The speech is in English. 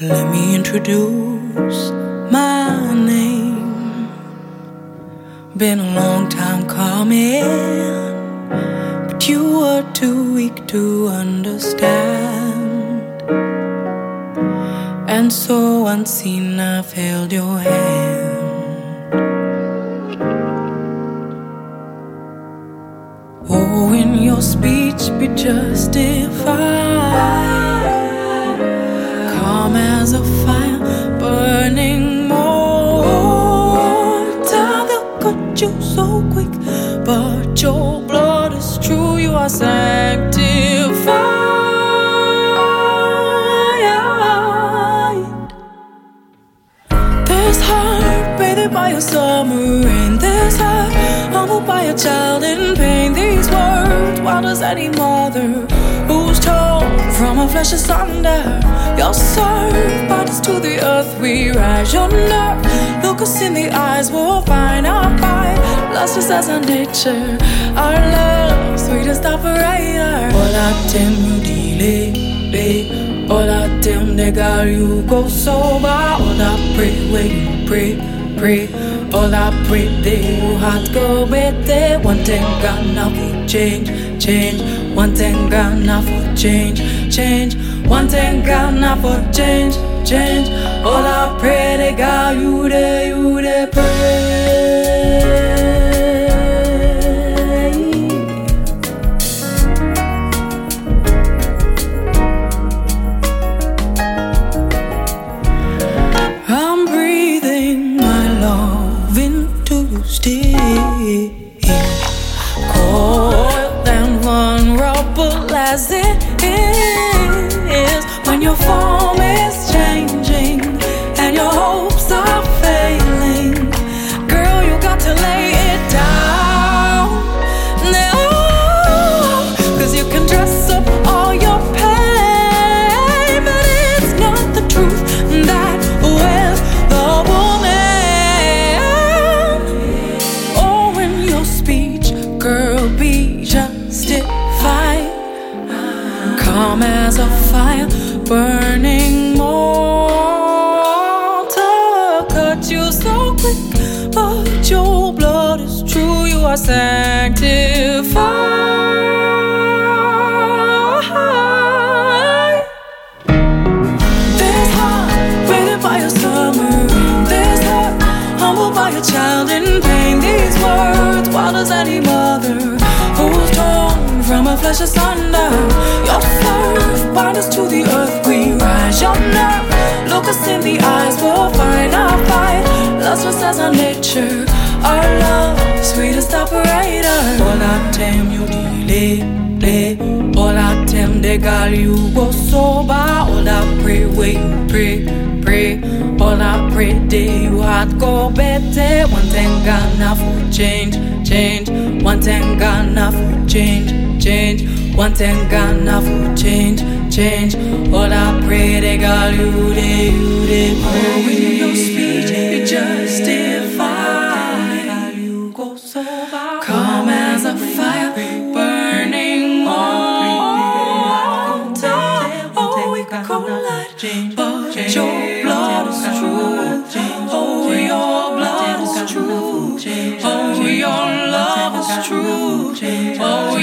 Let me introduce my name. Been a long time coming, but you were too weak to understand. And so unseen, I've held your hand. Oh, in your speech, be justified as a fire, burning more. They'll cut you so quick, but your blood is true. You are sanctified. This heart bathed by a summer rain. This heart humbled by a child in pain. These words, wild as any mother flesh asunder. Your serve bodies to the earth we rise. Your nerve, look us in the eyes, we'll find our fight. Lustrous as our nature, our love, sweetest operator. Hola, tem you delay, Hola, tem negar you go sober. Hola, pray where you pray, pray. Hola, pray they you hot go better. One thing gonna for change, change. One thing gonna for change, change. One thing God not for change, change. All I pray to God, you there, you there, pray. I'm breathing my love into you still. As it is. When your form is Calm as a fire, burning more. Cut you so quick, but your blood is true. You are sanctified. This heart, rated by a summer. This heart, humbled by a child in pain. These words, wild as any mother a flesh asunder. Your serve, bind us to the earth, we rise. Your nerve, look us in the eyes, we'll find our fight. Lustrous as our nature, our love, sweetest operator. All I tame you delay, delay. All I tame the girl you go sober. All I pray you pray, pray. All I pray day you heart go better. One thing gonna for change, change. One thing gonna for change, change. One thing gonna for change, change. All I pray the girl you dey, you dey pray. Oh, with your speech. You go sober, calm as a fire, burning more. Oh, we oh, collide, but your blood is true. Oh, your blood is true. Oh, your love is true. Oh,